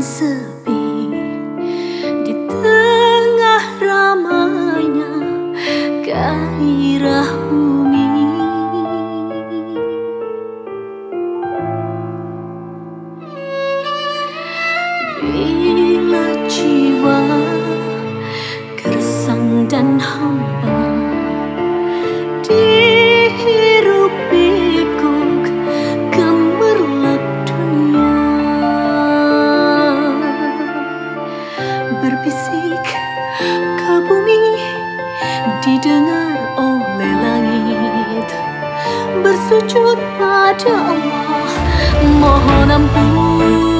色。Didengar oleh langit. Bersujud pada Allah mohon ampun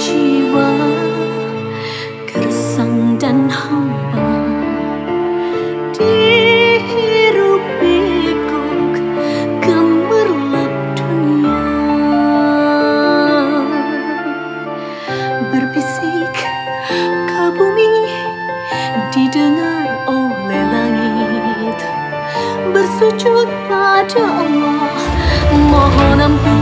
jiwa gersang dan hamba Dihirup pikuk gemerlap dunia Berbisik ke bumi didengar bersucut padamu Mohon ampun